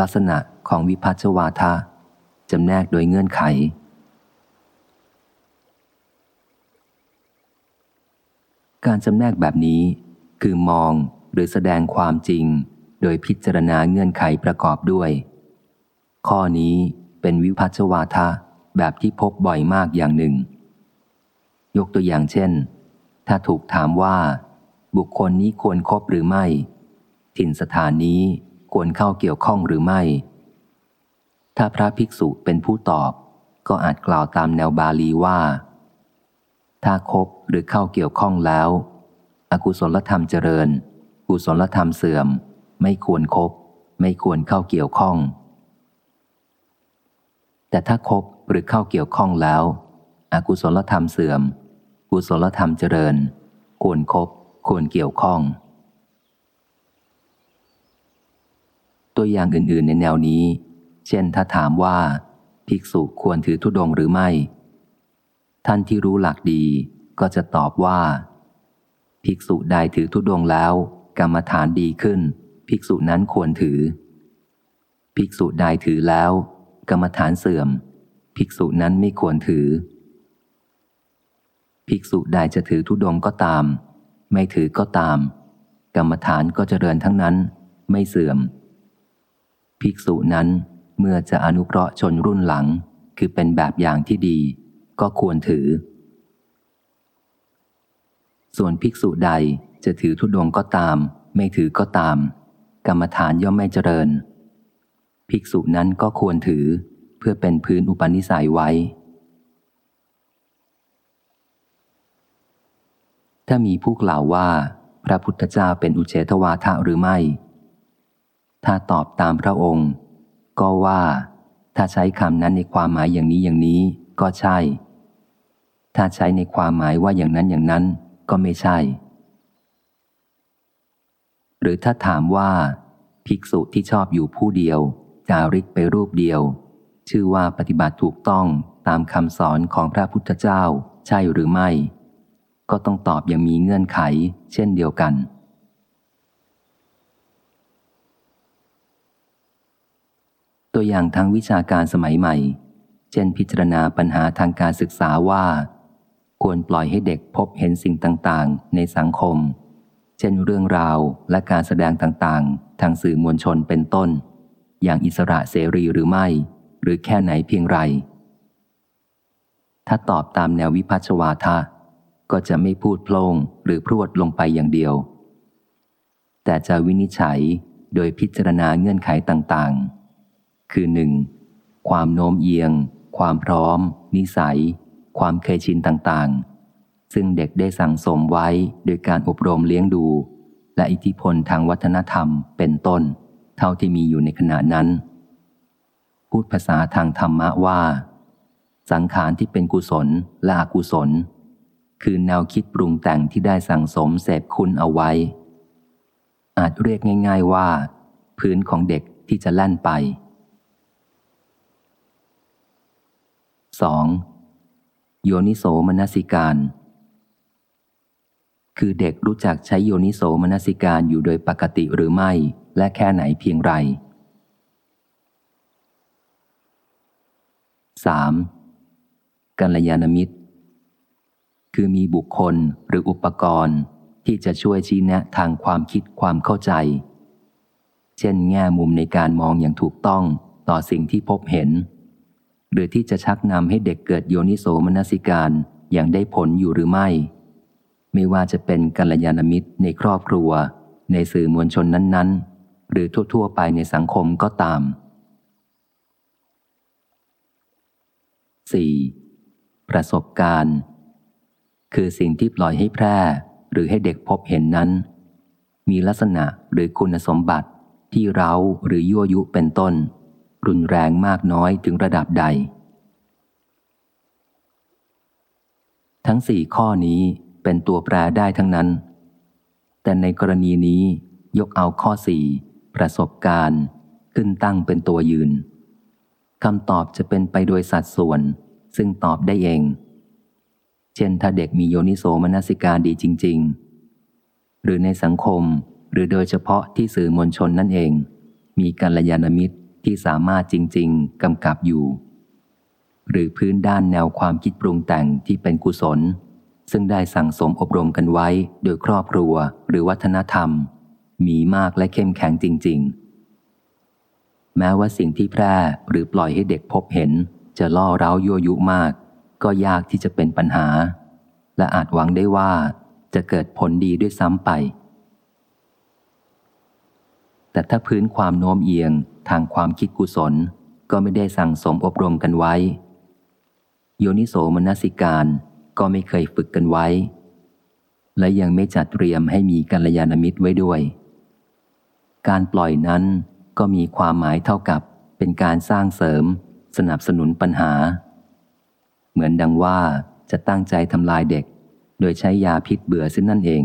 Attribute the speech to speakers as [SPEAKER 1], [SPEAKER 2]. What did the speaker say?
[SPEAKER 1] ลักษณะของวิพัชวาทะจำแนกโดยเงื่อนไข การจำแนกแบบนี้ คือมองหรือแสดงความจริง โดยพิจารณาเงื่อนไขประกอบด้วย ข้อนี้เป็นวิพัชวาทะแบบที่พบบ่อยมากอย่างหนึ่ง ยกตัวอย่างเช่น ถ้าถูกถามว่า บุคคลนี้ควรครบหรือไม่ ถิ่นสถานนี้ ควรเข้าเกี่ยวข้องหรือไม่ ถ้าพระภิกษุเป็นผู้ตอบ ก็อาจกล่าวตามแนวบาลีว่า ถ้าคบหรือเข้าเกี่ยวข้องแล้ว อกุศลธรรมเจริญ กุศลธรรมเสื่อม ไม่ควรครบไม่ควรเข้าเกี่ยวข้อง แต่ถ้าคบหรือเข้าเกี่ยวข้องแล้ว อกุศลธรรมเสื่อม กุศลธรรมเจริญ ควรครบควรเกี่ยวข้อง ตัวอย่างอื่น ๆ ในแนวนี้ เช่นถ้าถามว่าภิกษุควรถือธุดงหรือไม่ ท่านที่รู้หลักดีก็จะตอบว่า ภิกษุใดถือธุดงแล้ว กรรมฐานดีขึ้น ภิกษุนั้นควรถือ ภิกษุใดถือแล้ว กรรมฐานเสื่อม ภิกษุนั้นไม่ควรถือ ภิกษุใดจะถือธุดงก็ตาม ไม่ถือก็ตาม กรรมฐานก็จเจริญทั้งนั้น ไม่เสื่อม ภิกษุนั้นเมื่อจะอนุเคราะห์ชนรุ่นหลัง คือเป็นแบบอย่างที่ดี ก็ควรถือ ส่วนภิกษุใดจะถือธุดงก็ตาม ไม่ถือก็ตาม กรรมฐานย่อมไม่เจริญ ภิกษุนั้นก็ควรถือเพื่อเป็นพื้นอุปนิสัยไว้ ถ้ามีผู้กล่าวว่า พระพุทธเจ้าเป็นอุเฉทวาทะหรือไม่ ถ้าตอบตามพระองค์ ก็ว่า ถ้าใช้คำนั้นในความหมายอย่างนี้อย่างนี้ก็ใช่ ถ้าใช้ในความหมายว่าอย่างนั้นอย่างนั้นก็ไม่ใช่ หรือถ้าถามว่า ภิกษุที่ชอบอยู่ผู้เดียว จาริกไปรูปเดียว ชื่อว่าปฏิบัติถูกต้องตามคำสอนของพระพุทธเจ้า ใช่หรือไม่ ก็ต้องตอบอย่างมีเงื่อนไข เช่นเดียวกัน ตัวอย่างทางวิชาการสมัยใหม่ เช่นพิจารณาปัญหาทางการศึกษาว่า ควรปล่อยให้เด็กพบเห็นสิ่งต่างๆ ในสังคม เช่นเรื่องราวและการแสดงต่างๆ ทางสื่อมวลชนเป็นต้น อย่างอิสระเสรีหรือไม่ หรือแค่ไหนเพียงไร ถ้าตอบตามแนววิพัชวาทะ ก็จะไม่พูดโพลงหรือพรวดลงไปอย่างเดียว แต่จะวินิจฉัยโดยพิจารณาเงื่อนไขต่างๆ คือหนึ่งความโน้มเอียง ความพร้อม นิสัย ความเคยชินต่างๆ ซึ่งเด็กได้สั่งสมไว้โดยการอบรมเลี้ยงดู และอิทธิพลทางวัฒนธรรมเป็นต้น เท่าที่มีอยู่ในขณะนั้น พูดภาษาทางธรรมะว่า สังขารที่เป็นกุศลและอกุศล คือแนวคิดปรุงแต่งที่ได้สั่งสมเสพคุณเอาไว้ อาจเรียกง่าย ๆว่า พื้นของเด็กที่จะแล่นไป 2. โยนิโสมนสิการ คือเด็กรู้จักใช้โยนิโสมนสิการอยู่โดยปกติหรือไม่ และแค่ไหนเพียงไร 3. กัลยาณมิตร คือมีบุคคลหรืออุปกรณ์ที่จะช่วยชี้แนะทางความคิดความเข้าใจ เช่นแง่มุมในการมองอย่างถูกต้องต่อสิ่งที่พบเห็น หรือที่จะชักนำให้เด็กเกิดโยนิโสมนสิการอย่างได้ผลอยู่หรือไม่ ไม่ว่าจะเป็นกัลยาณมิตรในครอบครัว ในสื่อมวลชนนั้นๆ หรือทั่ว ๆ ไปในสังคมก็ตาม 4. ประสบการณ์ คือสิ่งที่ปล่อยให้แพร่ หรือให้เด็กพบเห็นนั้น มีลักษณะหรือคุณสมบัติที่เราหรือยั่วยุเป็นต้น รุนแรงมากน้อยถึงระดับใด ทั้งสี่ข้อนี้เป็นตัวแปรได้ทั้งนั้น แต่ในกรณีนี้ยกเอาข้อสี่ประสบการณ์ ขึ้นตั้งเป็นตัวยืนคำตอบจะเป็นไปโดยสัดส่วน ซึ่งตอบได้เอง เช่นถ้าเด็กมีโยนิโสมนสิการดีจริง ๆ หรือในสังคมหรือโดยเฉพาะที่สื่อมวลชนนั่นเอง มีกัลยาณมิตร ที่สามารถจริง ๆกำกับอยู่ หรือพื้นด้านแนวความคิดปรุงแต่งที่เป็นกุศล ซึ่งได้สั่งสมอบรมกันไว้โดยครอบครัวหรือวัฒนธรรม มีมากและเข้มแข็งจริง ๆ แม้ว่าสิ่งที่แพร่หรือปล่อยให้เด็กพบเห็น จะล่อเร้ายั่วยุมาก ก็ยากที่จะเป็นปัญหา และอาจหวังได้ว่าจะเกิดผลดีด้วยซ้ำไป แต่ถ้าพื้นความโน้มเอียงทางความคิดกุศล ก็ไม่ได้สั่งสมอบรมกันไว้ โยนิโสมนสิการก็ไม่เคยฝึกกันไว้ และยังไม่จัดเตรียมให้มีกัลยาณมิตรไว้ด้วย การปล่อยนั้นก็มีความหมายเท่ากับเป็นการสร้างเสริม สนับสนุนปัญหา เหมือนดังว่าจะตั้งใจทำลายเด็ก โดยใช้ยาพิษเบื่อซึ่งนั่นเอง